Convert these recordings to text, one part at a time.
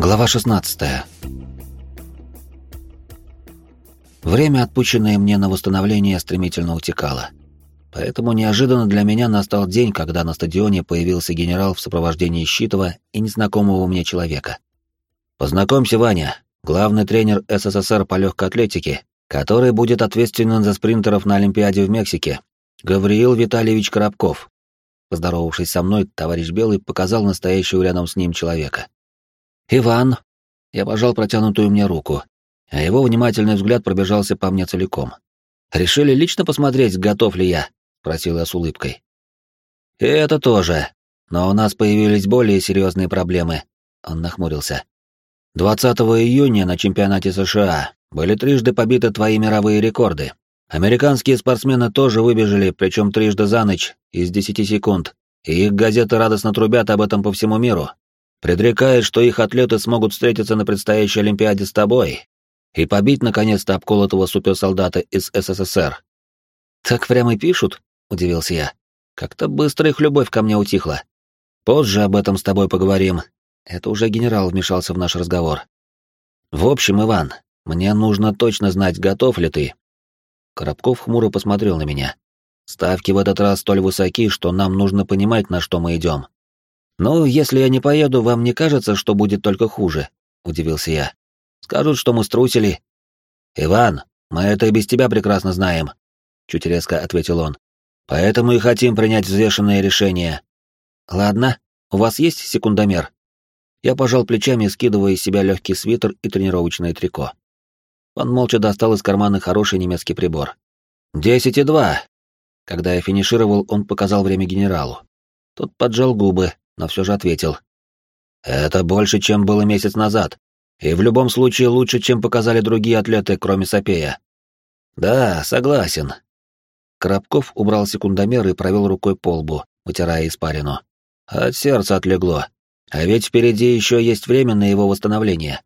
Глава 16. Время, отпущенное мне на восстановление, стремительно утекало. Поэтому неожиданно для меня настал день, когда на стадионе появился генерал в сопровождении Щитова и незнакомого мне человека. «Познакомься, Ваня, главный тренер СССР по легкой атлетике, который будет ответственен за спринтеров на Олимпиаде в Мексике, Гавриил Витальевич Коробков». Поздоровавшись со мной, товарищ Белый показал настоящего рядом с ним человека. «Иван!» Я пожал протянутую мне руку, а его внимательный взгляд пробежался по мне целиком. «Решили лично посмотреть, готов ли я?» — спросил я с улыбкой. «И это тоже. Но у нас появились более серьезные проблемы». Он нахмурился. 20 июня на чемпионате США были трижды побиты твои мировые рекорды. Американские спортсмены тоже выбежали, причем трижды за ночь, из 10 секунд, и их газеты радостно трубят об этом по всему миру предрекает, что их атлеты смогут встретиться на предстоящей Олимпиаде с тобой и побить наконец-то обколотого суперсолдата из СССР. «Так прямо и пишут?» — удивился я. «Как-то быстро их любовь ко мне утихла. Позже об этом с тобой поговорим». Это уже генерал вмешался в наш разговор. «В общем, Иван, мне нужно точно знать, готов ли ты». Коробков хмуро посмотрел на меня. «Ставки в этот раз столь высоки, что нам нужно понимать, на что мы идем. «Ну, если я не поеду, вам не кажется, что будет только хуже?» — удивился я. «Скажут, что мы струсили». «Иван, мы это и без тебя прекрасно знаем», — чуть резко ответил он. «Поэтому и хотим принять взвешенное решение». «Ладно, у вас есть секундомер?» Я пожал плечами, скидывая из себя легкий свитер и тренировочное трико. Он молча достал из кармана хороший немецкий прибор. «Десять и два!» Когда я финишировал, он показал время генералу. Тот поджал губы, но все же ответил. «Это больше, чем было месяц назад, и в любом случае лучше, чем показали другие атлеты, кроме Сапея». «Да, согласен». Коробков убрал секундомер и провел рукой по лбу, вытирая испарину. От сердца отлегло. А ведь впереди еще есть время на его восстановление.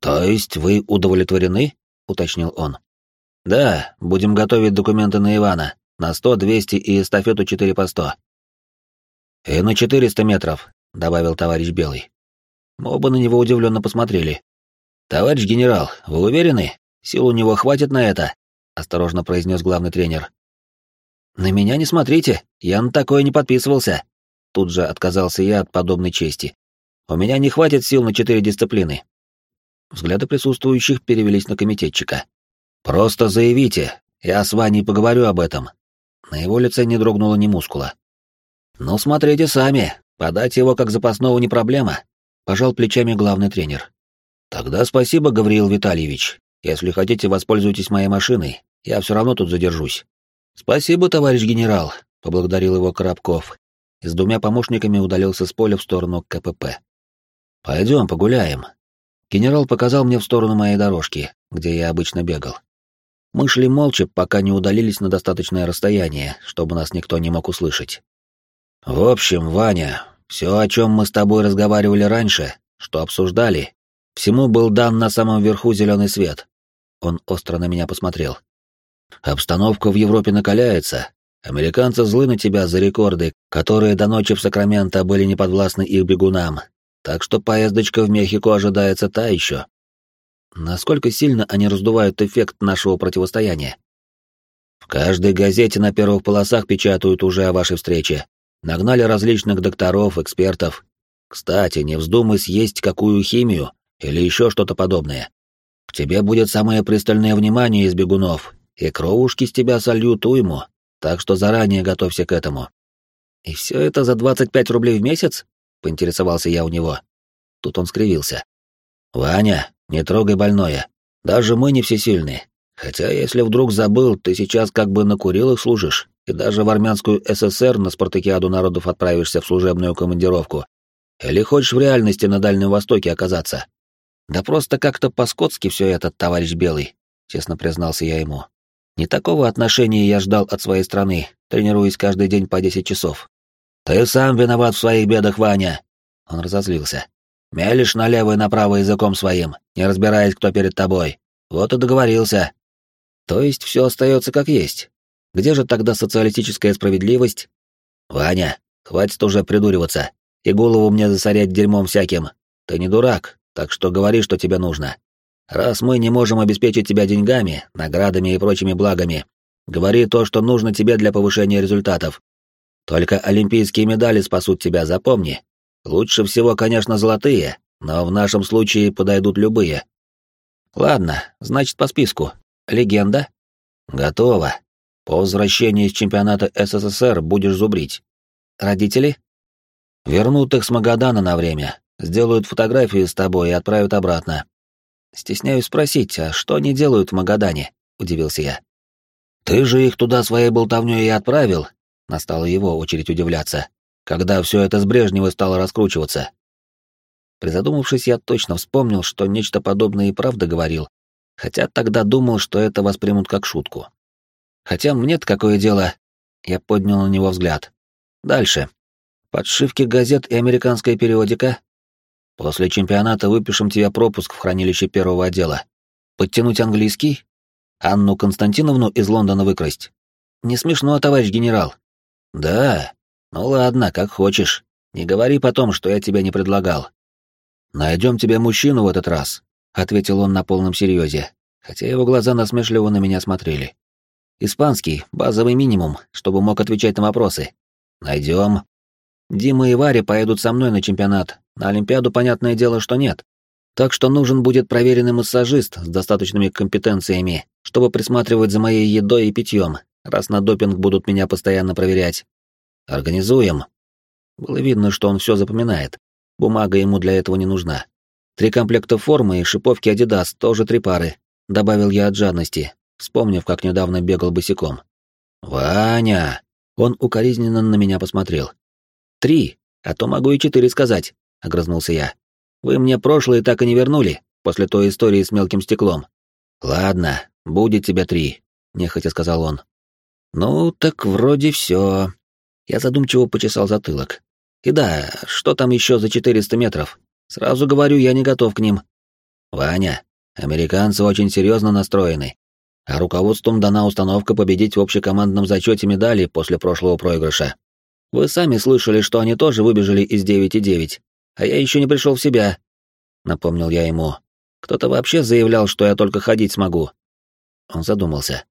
«То есть вы удовлетворены?» — уточнил он. «Да, будем готовить документы на Ивана, на сто, двести и эстафету четыре по сто. «И на четыреста метров», — добавил товарищ Белый. Мы оба на него удивленно посмотрели. «Товарищ генерал, вы уверены? Сил у него хватит на это?» — осторожно произнес главный тренер. «На меня не смотрите, я на такое не подписывался». Тут же отказался я от подобной чести. «У меня не хватит сил на четыре дисциплины». Взгляды присутствующих перевелись на комитетчика. «Просто заявите, я с Ваней поговорю об этом». На его лице не дрогнуло ни мускула. «Ну, смотрите сами. Подать его как запасного не проблема», — пожал плечами главный тренер. «Тогда спасибо, Гавриил Витальевич. Если хотите, воспользуйтесь моей машиной. Я все равно тут задержусь». «Спасибо, товарищ генерал», — поблагодарил его Коробков. И с двумя помощниками удалился с поля в сторону КПП. «Пойдем погуляем». Генерал показал мне в сторону моей дорожки, где я обычно бегал. Мы шли молча, пока не удалились на достаточное расстояние, чтобы нас никто не мог услышать. В общем, Ваня, все, о чем мы с тобой разговаривали раньше, что обсуждали, всему был дан на самом верху зеленый свет. Он остро на меня посмотрел. Обстановка в Европе накаляется. Американцы злы на тебя за рекорды, которые до ночи в Сакраменто были неподвластны их бегунам. Так что поездочка в Мехико ожидается та еще. Насколько сильно они раздувают эффект нашего противостояния? В каждой газете на первых полосах печатают уже о вашей встрече, Нагнали различных докторов, экспертов. Кстати, не вздумай съесть какую химию или еще что-то подобное. К тебе будет самое пристальное внимание из бегунов, и кровушки с тебя сольют уйму, так что заранее готовься к этому. И все это за 25 рублей в месяц? Поинтересовался я у него. Тут он скривился. Ваня, не трогай больное. Даже мы не всесильны. Хотя, если вдруг забыл, ты сейчас как бы на курилах служишь и даже в армянскую ССР на спартакиаду народов отправишься в служебную командировку. Или хочешь в реальности на Дальнем Востоке оказаться? Да просто как-то по-скотски все это, товарищ Белый, честно признался я ему. Не такого отношения я ждал от своей страны, тренируясь каждый день по 10 часов. Ты сам виноват в своих бедах, Ваня. Он разозлился. Мелешь налево и направо языком своим, не разбираясь, кто перед тобой. Вот и договорился. То есть все остается как есть. Где же тогда социалистическая справедливость? Ваня, хватит уже придуриваться и голову мне засорять дерьмом всяким. Ты не дурак, так что говори, что тебе нужно. Раз мы не можем обеспечить тебя деньгами, наградами и прочими благами, говори то, что нужно тебе для повышения результатов. Только олимпийские медали спасут тебя, запомни. Лучше всего, конечно, золотые, но в нашем случае подойдут любые. Ладно, значит, по списку. Легенда? Готово. По возвращении из чемпионата СССР будешь зубрить. Родители? Вернут их с Магадана на время, сделают фотографии с тобой и отправят обратно. Стесняюсь спросить, а что они делают в Магадане? Удивился я. Ты же их туда своей болтовнёй и отправил, настала его очередь удивляться, когда все это с Брежнева стало раскручиваться. Призадумавшись, я точно вспомнил, что нечто подобное и правда говорил, хотя тогда думал, что это воспримут как шутку. Хотя мне-то какое дело? Я поднял на него взгляд. Дальше. Подшивки газет и американская периодика. После чемпионата выпишем тебе пропуск в хранилище первого отдела. Подтянуть английский? Анну Константиновну из Лондона выкрасть? Не смешно, товарищ генерал. Да. Ну ладно, как хочешь. Не говори потом, что я тебя не предлагал. Найдем тебе мужчину в этот раз, ответил он на полном серьезе, хотя его глаза насмешливо на меня смотрели. Испанский, базовый минимум, чтобы мог отвечать на вопросы. Найдем. Дима и Варя поедут со мной на чемпионат. На Олимпиаду, понятное дело, что нет. Так что нужен будет проверенный массажист с достаточными компетенциями, чтобы присматривать за моей едой и питьем, раз на допинг будут меня постоянно проверять. Организуем. Было видно, что он все запоминает. Бумага ему для этого не нужна. Три комплекта формы и шиповки Адидас, тоже три пары. Добавил я от жадности, вспомнив, как недавно бегал босиком. «Ваня!» Он укоризненно на меня посмотрел. «Три, а то могу и четыре сказать», — огрызнулся я. «Вы мне прошлое так и не вернули, после той истории с мелким стеклом». «Ладно, будет тебе три», — нехотя сказал он. «Ну, так вроде все. Я задумчиво почесал затылок. И да, что там еще за 400 метров? Сразу говорю, я не готов к ним. Ваня, американцы очень серьезно настроены, а руководством дана установка победить в общекомандном зачете медали после прошлого проигрыша. Вы сами слышали, что они тоже выбежали из 9,9, а я еще не пришел в себя. Напомнил я ему. Кто-то вообще заявлял, что я только ходить смогу. Он задумался.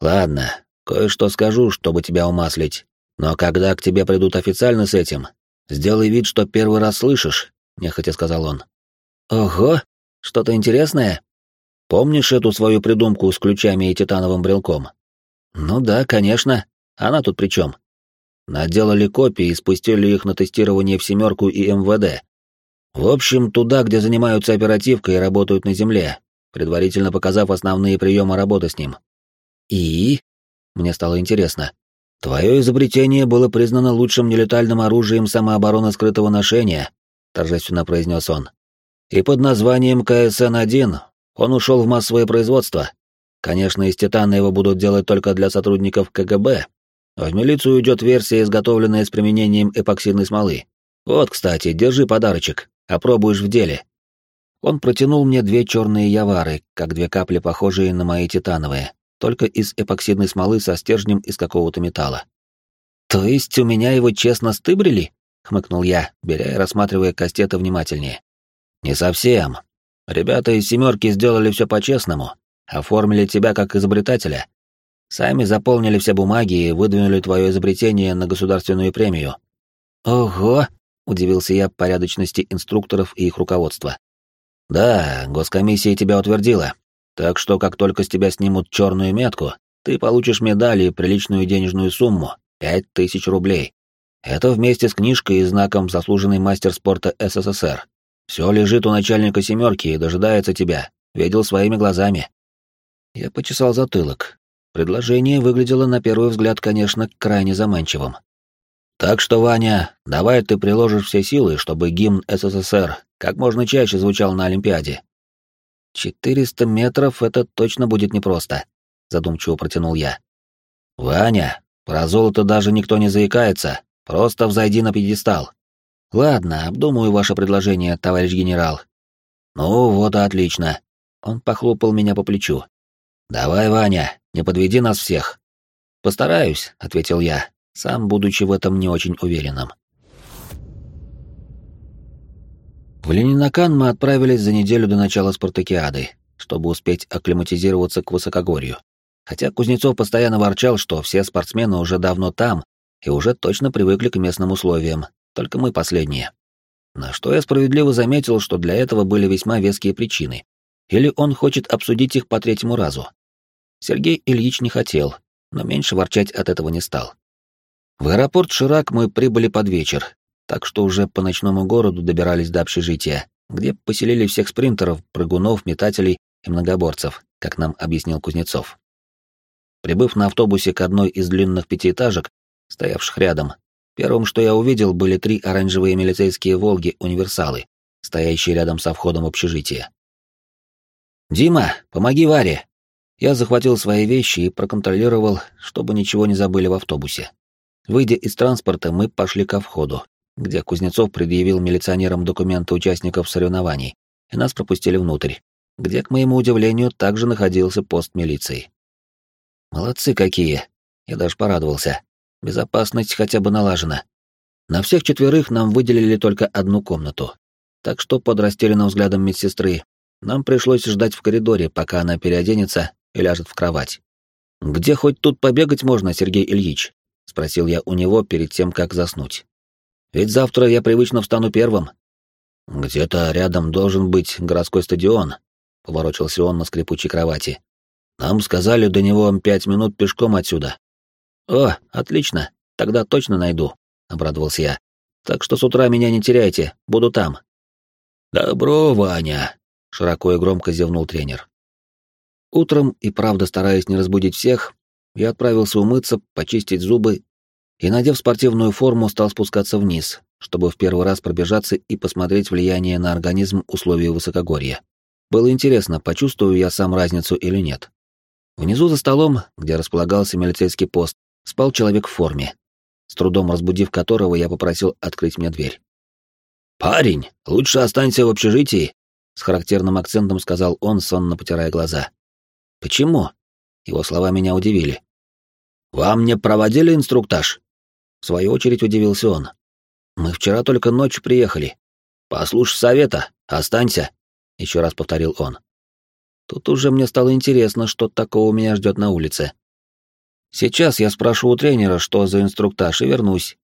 Ладно, кое-что скажу, чтобы тебя умаслить. Но когда к тебе придут официально с этим, сделай вид, что первый раз слышишь, нехотя сказал он. Ого, что-то интересное? Помнишь эту свою придумку с ключами и титановым брелком? Ну да, конечно. Она тут при чем? Наделали копии и спустили их на тестирование в семерку и МВД. В общем, туда, где занимаются оперативкой и работают на земле, предварительно показав основные приемы работы с ним. И? Мне стало интересно. «Твое изобретение было признано лучшим нелетальным оружием самообороны скрытого ношения», — торжественно произнес он. «И под названием КСН-1 он ушел в массовое производство. Конечно, из титана его будут делать только для сотрудников КГБ. В милицию идет версия, изготовленная с применением эпоксидной смолы. Вот, кстати, держи подарочек, опробуешь в деле». Он протянул мне две черные явары, как две капли, похожие на мои титановые только из эпоксидной смолы со стержнем из какого-то металла. «То есть у меня его честно стыбрили?» — хмыкнул я, беря и рассматривая кастеты внимательнее. «Не совсем. Ребята из «семерки» сделали все по-честному, оформили тебя как изобретателя. Сами заполнили все бумаги и выдвинули твое изобретение на государственную премию». «Ого!» — удивился я порядочности инструкторов и их руководства. «Да, госкомиссия тебя утвердила, так что, как только с тебя снимут черную метку, ты получишь медаль и приличную денежную сумму — пять тысяч рублей. Это вместе с книжкой и знаком «Заслуженный мастер спорта СССР». Все лежит у начальника «семерки» и дожидается тебя. Видел своими глазами. Я почесал затылок. Предложение выглядело на первый взгляд, конечно, крайне заманчивым. Так что, Ваня, давай ты приложишь все силы, чтобы гимн СССР как можно чаще звучал на Олимпиаде. «Четыреста метров — это точно будет непросто», — задумчиво протянул я. «Ваня, про золото даже никто не заикается, просто взойди на пьедестал». «Ладно, обдумаю ваше предложение, товарищ генерал». «Ну вот и отлично». Он похлопал меня по плечу. «Давай, Ваня, не подведи нас всех». «Постараюсь», — ответил я, сам будучи в этом не очень уверенным. В Ленинакан мы отправились за неделю до начала спартакиады, чтобы успеть акклиматизироваться к высокогорью. Хотя Кузнецов постоянно ворчал, что все спортсмены уже давно там и уже точно привыкли к местным условиям, только мы последние. На что я справедливо заметил, что для этого были весьма веские причины. Или он хочет обсудить их по третьему разу. Сергей Ильич не хотел, но меньше ворчать от этого не стал. В аэропорт Ширак мы прибыли под вечер, так что уже по ночному городу добирались до общежития, где поселили всех спринтеров, прыгунов, метателей и многоборцев, как нам объяснил Кузнецов. Прибыв на автобусе к одной из длинных пятиэтажек, стоявших рядом, первым, что я увидел, были три оранжевые милицейские «Волги» — стоящие рядом со входом в общежитие. «Дима, помоги Варе!» Я захватил свои вещи и проконтролировал, чтобы ничего не забыли в автобусе. Выйдя из транспорта, мы пошли ко входу, где Кузнецов предъявил милиционерам документы участников соревнований, и нас пропустили внутрь, где, к моему удивлению, также находился пост милиции. Молодцы какие! Я даже порадовался. Безопасность хотя бы налажена. На всех четверых нам выделили только одну комнату. Так что под растерянным взглядом медсестры нам пришлось ждать в коридоре, пока она переоденется и ляжет в кровать. «Где хоть тут побегать можно, Сергей Ильич?» — спросил я у него перед тем, как заснуть. «Ведь завтра я привычно встану первым». «Где-то рядом должен быть городской стадион», — поворочился он на скрипучей кровати. «Нам сказали до него пять минут пешком отсюда». «О, отлично, тогда точно найду», — обрадовался я. «Так что с утра меня не теряйте, буду там». «Добро, Ваня», — широко и громко зевнул тренер. Утром, и правда стараясь не разбудить всех, я отправился умыться, почистить зубы и, надев спортивную форму, стал спускаться вниз, чтобы в первый раз пробежаться и посмотреть влияние на организм условий высокогорья. Было интересно, почувствую я сам разницу или нет. Внизу за столом, где располагался милицейский пост, спал человек в форме, с трудом разбудив которого я попросил открыть мне дверь. «Парень, лучше останься в общежитии», — с характерным акцентом сказал он, сонно потирая глаза. Почему? Его слова меня удивили. Вам не проводили инструктаж? В свою очередь удивился он. Мы вчера только ночью приехали. Послушай совета, останься, еще раз повторил он. Тут уже мне стало интересно, что такого меня ждет на улице. Сейчас я спрошу у тренера, что за инструктаж, и вернусь.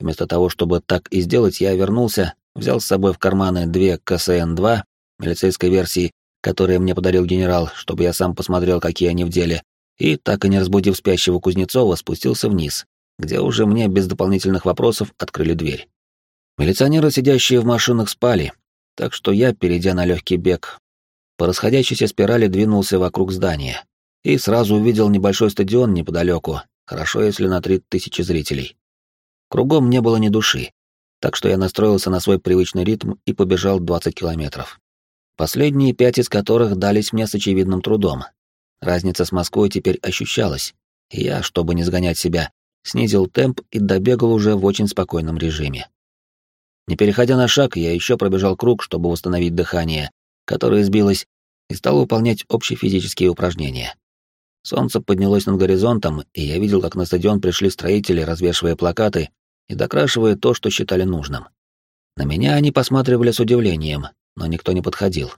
Вместо того, чтобы так и сделать, я вернулся, взял с собой в карманы две КСН-2 милицейской версии которые мне подарил генерал, чтобы я сам посмотрел, какие они в деле, и, так и не разбудив спящего Кузнецова, спустился вниз, где уже мне без дополнительных вопросов открыли дверь. Милиционеры, сидящие в машинах, спали, так что я, перейдя на легкий бег, по расходящейся спирали двинулся вокруг здания и сразу увидел небольшой стадион неподалеку, хорошо, если на три тысячи зрителей. Кругом не было ни души, так что я настроился на свой привычный ритм и побежал 20 километров последние пять из которых дались мне с очевидным трудом. Разница с Москвой теперь ощущалась, и я, чтобы не сгонять себя, снизил темп и добегал уже в очень спокойном режиме. Не переходя на шаг, я еще пробежал круг, чтобы восстановить дыхание, которое сбилось, и стал выполнять общие физические упражнения. Солнце поднялось над горизонтом, и я видел, как на стадион пришли строители, развешивая плакаты и докрашивая то, что считали нужным. На меня они посматривали с удивлением, но никто не подходил.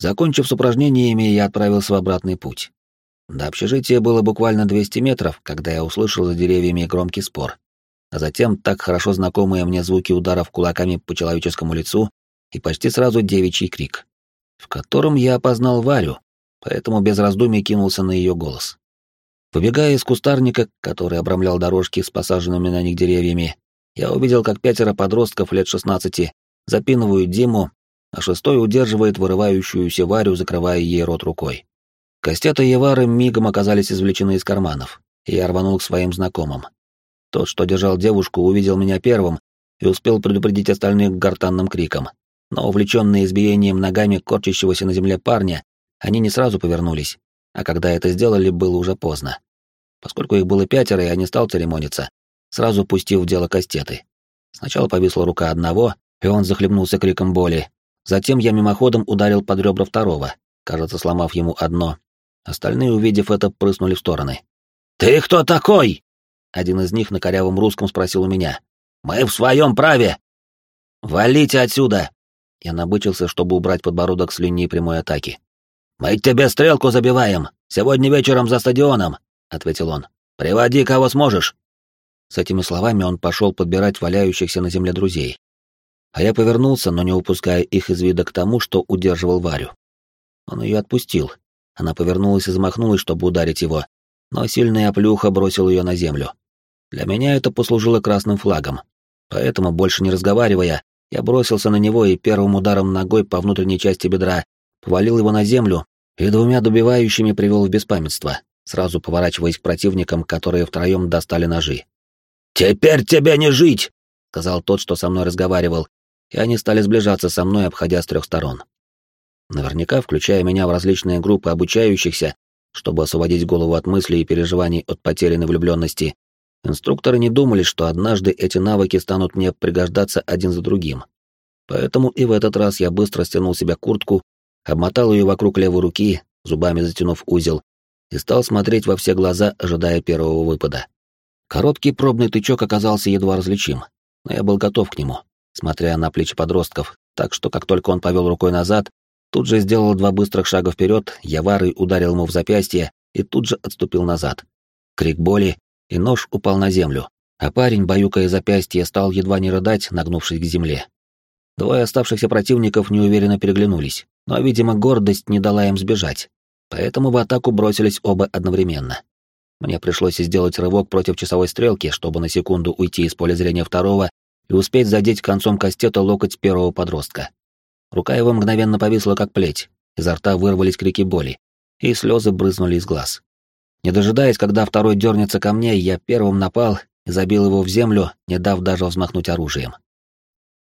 Закончив с упражнениями, я отправился в обратный путь. До общежития было буквально 200 метров, когда я услышал за деревьями громкий спор, а затем так хорошо знакомые мне звуки ударов кулаками по человеческому лицу и почти сразу девичий крик, в котором я опознал Варю, поэтому без раздумий кинулся на ее голос. Побегая из кустарника, который обрамлял дорожки с посаженными на них деревьями, я увидел, как пятеро подростков лет 16 запинывают Диму а шестой удерживает вырывающуюся Варю, закрывая ей рот рукой. Костята Евары мигом оказались извлечены из карманов, и я рванул к своим знакомым. Тот, что держал девушку, увидел меня первым и успел предупредить остальных гортанным криком. Но увлеченные избиением ногами корчащегося на земле парня, они не сразу повернулись, а когда это сделали, было уже поздно. Поскольку их было пятеро, я не стал церемониться, сразу пустив в дело кастеты. Сначала повисла рука одного, и он захлебнулся криком боли, Затем я мимоходом ударил под ребра второго, кажется, сломав ему одно. Остальные, увидев это, прыснули в стороны. «Ты кто такой?» Один из них на корявом русском спросил у меня. «Мы в своем праве!» «Валите отсюда!» я набычился, чтобы убрать подбородок с линии прямой атаки. «Мы тебе стрелку забиваем! Сегодня вечером за стадионом!» — ответил он. «Приводи, кого сможешь!» С этими словами он пошел подбирать валяющихся на земле друзей. А я повернулся, но не упуская их из вида к тому, что удерживал Варю. Он ее отпустил. Она повернулась и замахнулась, чтобы ударить его, но сильная оплюха бросил ее на землю. Для меня это послужило красным флагом. Поэтому, больше не разговаривая, я бросился на него и первым ударом ногой по внутренней части бедра повалил его на землю и двумя добивающими привел в беспамятство, сразу поворачиваясь к противникам, которые втроем достали ножи. «Теперь тебе не жить!» — сказал тот, что со мной разговаривал, и они стали сближаться со мной, обходя с трех сторон. Наверняка, включая меня в различные группы обучающихся, чтобы освободить голову от мыслей и переживаний от потерянной влюбленности, инструкторы не думали, что однажды эти навыки станут мне пригождаться один за другим. Поэтому и в этот раз я быстро стянул себе куртку, обмотал ее вокруг левой руки, зубами затянув узел, и стал смотреть во все глаза, ожидая первого выпада. Короткий пробный тычок оказался едва различим, но я был готов к нему, смотря на плечи подростков, так что как только он повел рукой назад, тут же сделал два быстрых шага вперед, Яварой ударил ему в запястье и тут же отступил назад. Крик боли, и нож упал на землю, а парень, баюкая запястье, стал едва не рыдать, нагнувшись к земле. Двое оставшихся противников неуверенно переглянулись, но, видимо, гордость не дала им сбежать, поэтому в атаку бросились оба одновременно. Мне пришлось сделать рывок против часовой стрелки, чтобы на секунду уйти из поля зрения второго и успеть задеть концом кастета локоть первого подростка. Рука его мгновенно повисла, как плеть, изо рта вырвались крики боли, и слезы брызнули из глаз. Не дожидаясь, когда второй дернется ко мне, я первым напал и забил его в землю, не дав даже взмахнуть оружием.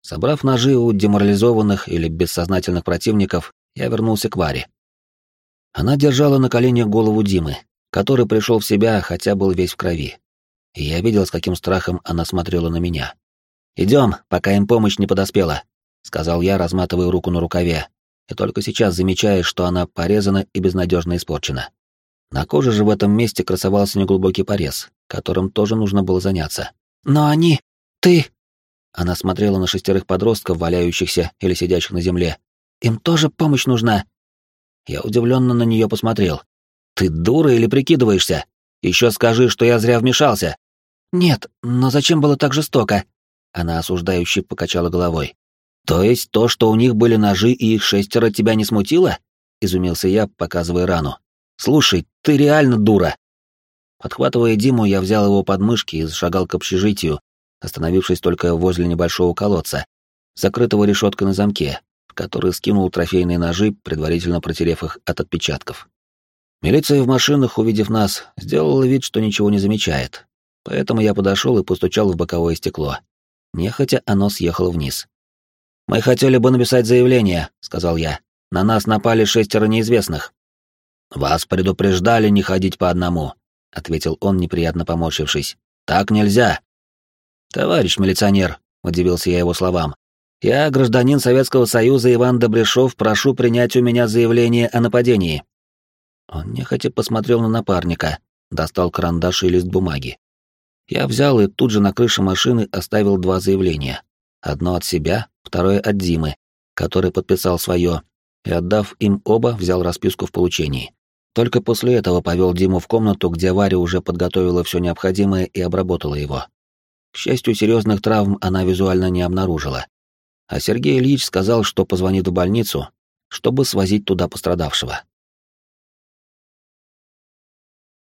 Собрав ножи у деморализованных или бессознательных противников, я вернулся к Варе. Она держала на коленях голову Димы, который пришел в себя, хотя был весь в крови. И я видел, с каким страхом она смотрела на меня. «Идем, пока им помощь не подоспела», — сказал я, разматывая руку на рукаве, и только сейчас замечая, что она порезана и безнадежно испорчена. На коже же в этом месте красовался неглубокий порез, которым тоже нужно было заняться. «Но они... ты...» Она смотрела на шестерых подростков, валяющихся или сидящих на земле. «Им тоже помощь нужна?» Я удивленно на нее посмотрел. «Ты дура или прикидываешься? Еще скажи, что я зря вмешался!» «Нет, но зачем было так жестоко?» Она осуждающе покачала головой. «То есть то, что у них были ножи и их шестеро, тебя не смутило?» — изумился я, показывая рану. «Слушай, ты реально дура!» Подхватывая Диму, я взял его под мышки и зашагал к общежитию, остановившись только возле небольшого колодца, закрытого решеткой на замке, в который скинул трофейные ножи, предварительно протерев их от отпечатков. Милиция в машинах, увидев нас, сделала вид, что ничего не замечает, поэтому я подошел и постучал в боковое стекло. Нехотя оно съехало вниз. «Мы хотели бы написать заявление», — сказал я. «На нас напали шестеро неизвестных». «Вас предупреждали не ходить по одному», — ответил он, неприятно поморщившись. «Так нельзя». «Товарищ милиционер», — удивился я его словам, — «я, гражданин Советского Союза Иван Добряшов, прошу принять у меня заявление о нападении». Он нехотя посмотрел на напарника, достал карандаш и лист бумаги. Я взял и тут же на крыше машины оставил два заявления. Одно от себя, второе от Димы, который подписал свое, и, отдав им оба, взял расписку в получении. Только после этого повел Диму в комнату, где Варя уже подготовила все необходимое и обработала его. К счастью, серьезных травм она визуально не обнаружила. А Сергей Ильич сказал, что позвонит в больницу, чтобы свозить туда пострадавшего.